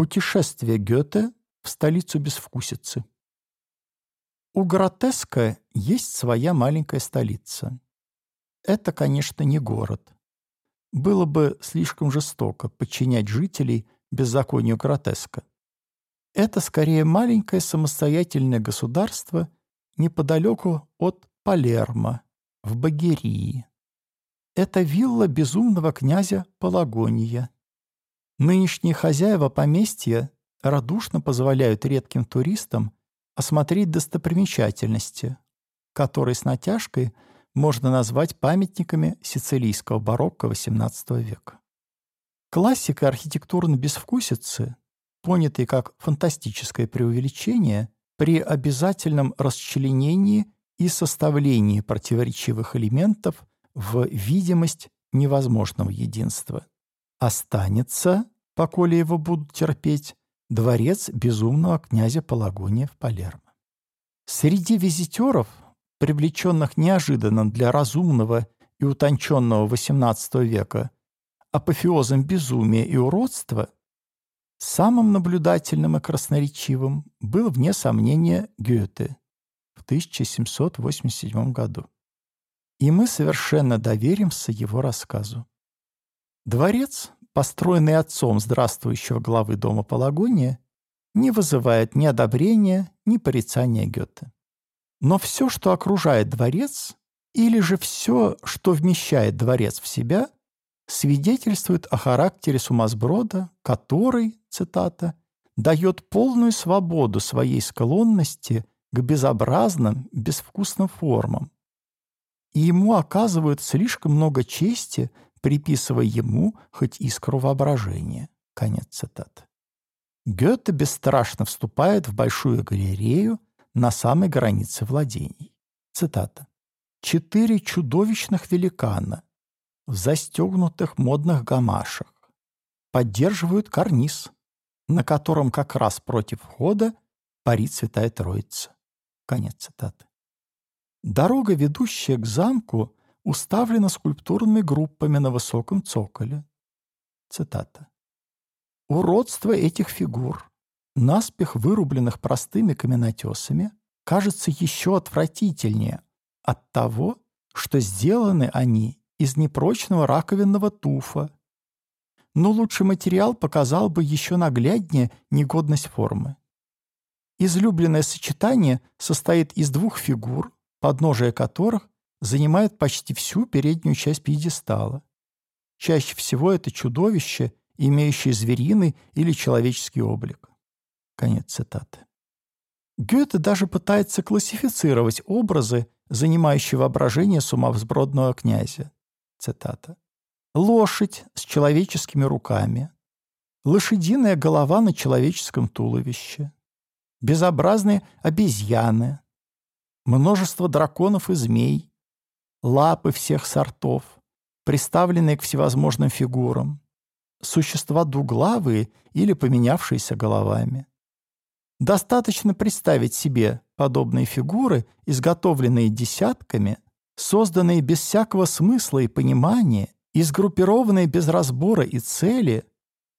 Путешествие Гёте в столицу безвкусицы. У Гротеска есть своя маленькая столица. Это, конечно, не город. Было бы слишком жестоко подчинять жителей беззаконию Гротеска. Это скорее маленькое самостоятельное государство неподалеку от Палермо, в Багерии. Это вилла безумного князя Палагония. Нынешние хозяева поместья радушно позволяют редким туристам осмотреть достопримечательности, которые с натяжкой можно назвать памятниками сицилийского барокко XVIII века. Классика архитектурной безвкусицы, понятый как фантастическое преувеличение, при обязательном расчленении и составлении противоречивых элементов в видимость невозможного единства. Останется, поколе его будут терпеть, дворец безумного князя Палагония в Палермо. Среди визитеров, привлеченных неожиданно для разумного и утонченного XVIII века апофеозом безумия и уродства, самым наблюдательным и красноречивым был, вне сомнения, Гёте в 1787 году и мы совершенно доверимся его рассказу. Дворец, построенный отцом здравствующего главы дома Палагония, не вызывает ни одобрения, ни порицания Гёте. Но все, что окружает дворец, или же все, что вмещает дворец в себя, свидетельствует о характере сумасброда, который, цитата, дает полную свободу своей склонности к безобразным, безвкусным формам, и ему оказывают слишком много чести, приписывая ему хоть искру воображения. Конец цитаты. Гёте бесстрашно вступает в большую галерею на самой границе владений. Цитата. «Четыре чудовищных великана в застегнутых модных гамашах поддерживают карниз, на котором как раз против входа парит Святая Троица». Конец цитаты. Дорога, ведущая к замку, уставлена скульптурными группами на высоком цоколе. Цитата. «Уродство этих фигур, наспех вырубленных простыми каменотесами, кажется еще отвратительнее от того, что сделаны они из непрочного раковинного туфа. Но лучший материал показал бы еще нагляднее негодность формы. Излюбленное сочетание состоит из двух фигур, подножие которых занимает почти всю переднюю часть пьедестала. Чаще всего это чудовище, имеющее звериный или человеческий облик. Конец цитаты. Гёте даже пытается классифицировать образы, занимающие воображение сумасбродного князя. Цитата. «Лошадь с человеческими руками, лошадиная голова на человеческом туловище, безобразные обезьяны, множество драконов и змей, лапы всех сортов, приставленные к всевозможным фигурам, существа двуглавые или поменявшиеся головами. Достаточно представить себе подобные фигуры, изготовленные десятками, созданные без всякого смысла и понимания, и сгруппированные без разбора и цели,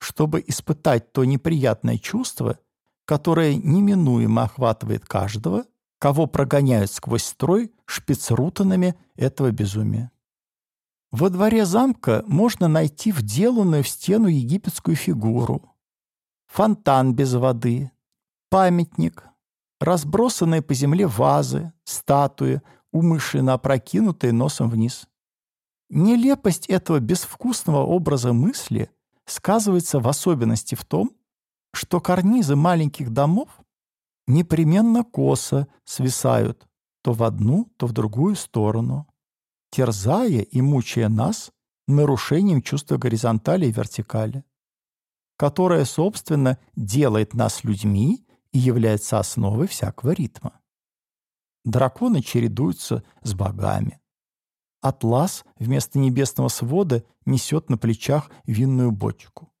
чтобы испытать то неприятное чувство, которое неминуемо охватывает каждого, кого прогоняют сквозь строй шпицрутанами этого безумия. Во дворе замка можно найти вделанную в стену египетскую фигуру, фонтан без воды, памятник, разбросанные по земле вазы, статуи, умышленно опрокинутые носом вниз. Нелепость этого безвкусного образа мысли сказывается в особенности в том, что карнизы маленьких домов непременно косо свисают то в одну, то в другую сторону, терзая и мучая нас нарушением чувства горизонтали и вертикали, которое, собственно, делает нас людьми и является основой всякого ритма. Драконы чередуются с богами. Атлас вместо небесного свода несет на плечах винную бочку.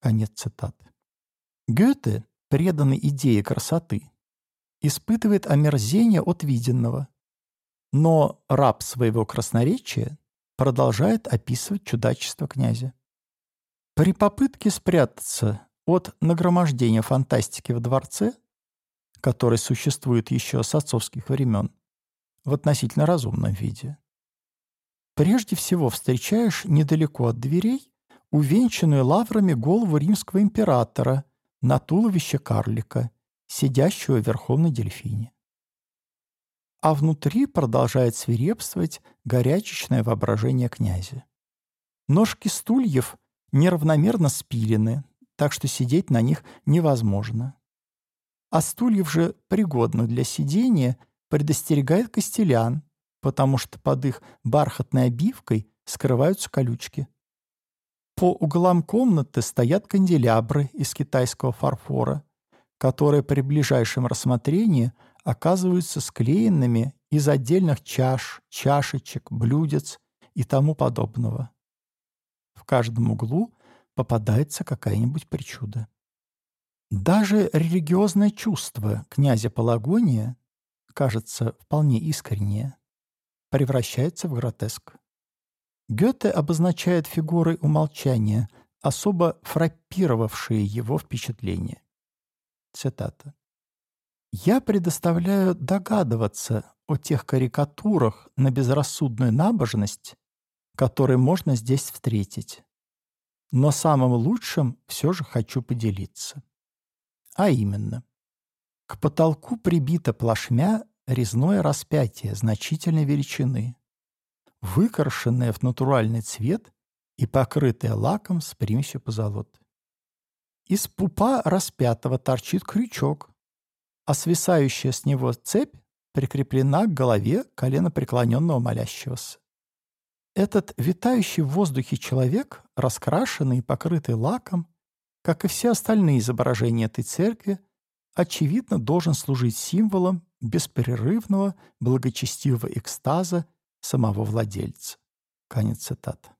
Конец цитаты. Гёте преданный идее красоты, испытывает омерзение от виденного. Но раб своего красноречия продолжает описывать чудачество князя. При попытке спрятаться От нагромождения фантастики в дворце, который существует еще с отцовских времен, в относительно разумном виде, прежде всего встречаешь недалеко от дверей увенчанную лаврами голову римского императора на туловище карлика, сидящего верхом на дельфине. А внутри продолжает свирепствовать горячечное воображение князя. Ножки стульев неравномерно спилены, так что сидеть на них невозможно. А стульев же, пригодных для сидения, предостерегает Костелян, потому что под их бархатной обивкой скрываются колючки. По углам комнаты стоят канделябры из китайского фарфора, которые при ближайшем рассмотрении оказываются склеенными из отдельных чаш, чашечек, блюдец и тому подобного. В каждом углу попадается какая-нибудь причуда. Даже религиозное чувство князя Палагония, кажется вполне искреннее, превращается в гротеск. Гёте обозначает фигурой умолчания, особо фраппировавшие его впечатление. Цитата. «Я предоставляю догадываться о тех карикатурах на безрассудную набожность, которые можно здесь встретить но самым лучшим все же хочу поделиться. А именно, к потолку прибито плашмя резное распятие значительной величины, выкрашенное в натуральный цвет и покрытое лаком с примесью позолоты. Из пупа распятого торчит крючок, а свисающая с него цепь прикреплена к голове колено преклоненного молящегося. Этот витающий в воздухе человек, раскрашенный и покрытый лаком, как и все остальные изображения этой церкви, очевидно должен служить символом беспрерывного благочестивого экстаза самого владельца. Конец цитаты.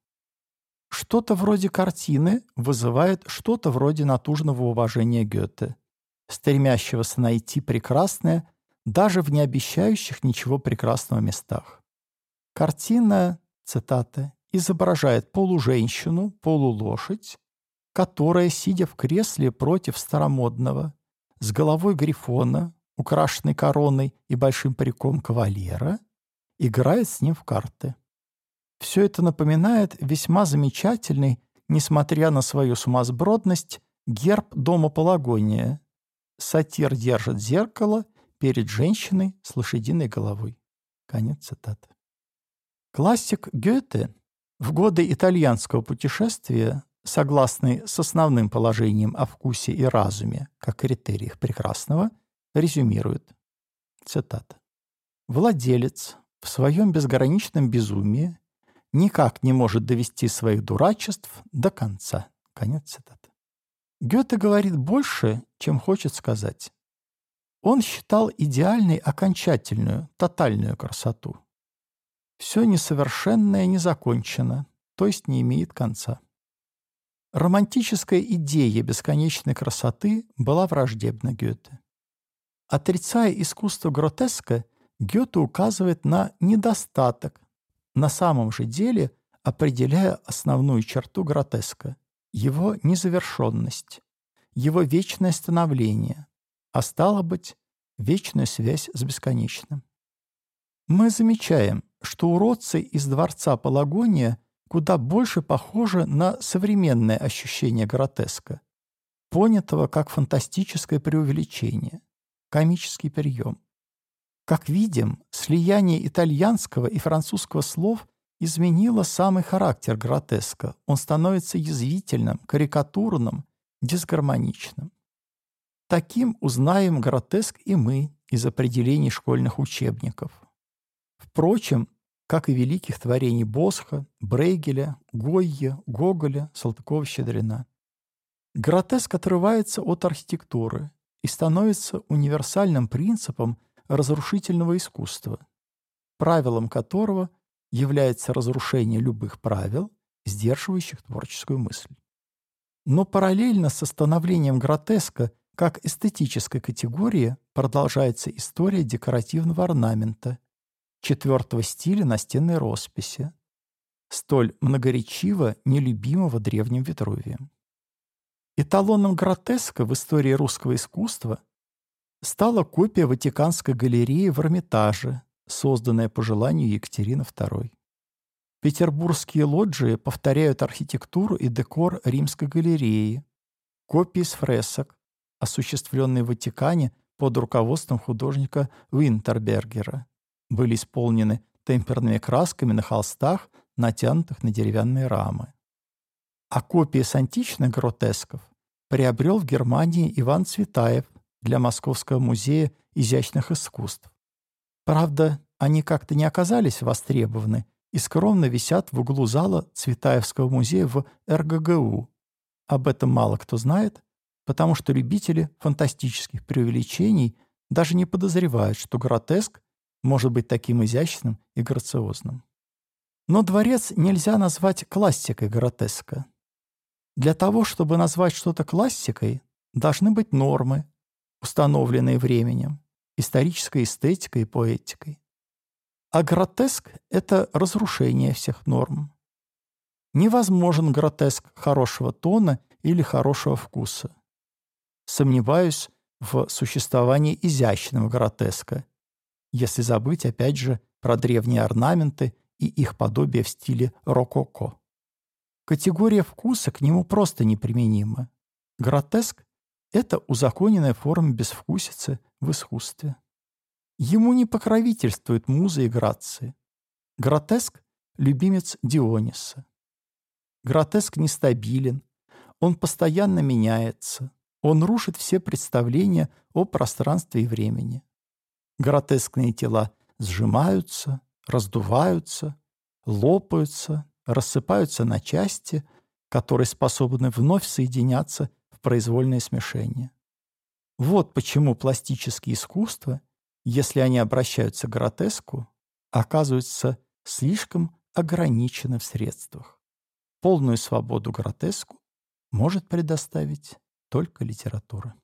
Что-то вроде картины вызывает что-то вроде натужного уважения Гёте, стремящегося найти прекрасное даже в не обещающих ничего прекрасного местах. Картина цитата, изображает полуженщину, полулошадь, которая, сидя в кресле против старомодного, с головой грифона, украшенной короной и большим париком кавалера, играет с ним в карты. Все это напоминает весьма замечательный, несмотря на свою сумасбродность, герб дома Палагония. Сатир держит зеркало перед женщиной с лошадиной головой. Конец цитаты. Классик Гёте в годы итальянского путешествия, согласный с основным положением о вкусе и разуме как критериях прекрасного, резюмирует. Цитата. «Владелец в своем безграничном безумии никак не может довести своих дурачеств до конца». Конец цитаты. Гёте говорит больше, чем хочет сказать. Он считал идеальной окончательную, тотальную красоту – все несовершенное не закончено, то есть не имеет конца. Романтическая идея бесконечной красоты была враждебна Гёте. Отрицая искусство гротеска, Гёте указывает на недостаток, на самом же деле определяя основную черту гротеска – его незавершенность, его вечное становление, а стало быть, вечную связь с бесконечным. Мы замечаем, что уродцы из дворца Палагония куда больше похожи на современное ощущение гротеска, понятого как фантастическое преувеличение, комический прием. Как видим, слияние итальянского и французского слов изменило самый характер гротеска. Он становится язвительным, карикатурным, дисгармоничным. Таким узнаем гротеск и мы из определений школьных учебников. Впрочем, как и великих творений Босха, Брейгеля, Гойе, Гоголя, Салтыкова-Щедрина. Гротеск отрывается от архитектуры и становится универсальным принципом разрушительного искусства, правилом которого является разрушение любых правил, сдерживающих творческую мысль. Но параллельно с становлением гротеска как эстетической категории продолжается история декоративного орнамента, четвертого стиля настенной росписи, столь многоречиво нелюбимого древним Ветрувием. Эталоном гротеска в истории русского искусства стала копия Ватиканской галереи в Эрмитаже, созданная по желанию Екатерины II. Петербургские лоджии повторяют архитектуру и декор Римской галереи, копии с фресок, осуществленные в Ватикане под руководством художника Винтербергера, были исполнены темперными красками на холстах, натянутых на деревянные рамы. А копии с античных гротесков приобрел в Германии Иван Цветаев для Московского музея изящных искусств. Правда, они как-то не оказались востребованы и скромно висят в углу зала Цветаевского музея в РГГУ. Об этом мало кто знает, потому что любители фантастических преувеличений даже не подозревают, что гротеск может быть таким изящным и грациозным. Но дворец нельзя назвать классикой гротеска. Для того, чтобы назвать что-то классикой, должны быть нормы, установленные временем, исторической эстетикой и поэтикой. А гротеск — это разрушение всех норм. Невозможен гротеск хорошего тона или хорошего вкуса. Сомневаюсь в существовании изящного гротеска, если забыть, опять же, про древние орнаменты и их подобие в стиле рококо. Категория вкуса к нему просто неприменима. Гротеск — это узаконенная форма безвкусицы в искусстве. Ему не покровительствует муза и грации. Гротеск — любимец Диониса. Гротеск нестабилен, он постоянно меняется, он рушит все представления о пространстве и времени. Гротескные тела сжимаются, раздуваются, лопаются, рассыпаются на части, которые способны вновь соединяться произвольное смешение. Вот почему пластические искусства, если они обращаются к гротеску, оказываются слишком ограничены в средствах. Полную свободу гротеску может предоставить только литература.